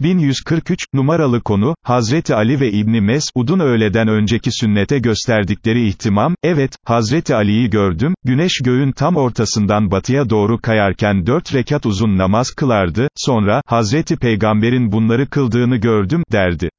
1143, numaralı konu, Hazreti Ali ve İbni Mesud'un öğleden önceki sünnete gösterdikleri ihtimam, evet, Hazreti Ali'yi gördüm, güneş göğün tam ortasından batıya doğru kayarken dört rekat uzun namaz kılardı, sonra, Hazreti Peygamber'in bunları kıldığını gördüm, derdi.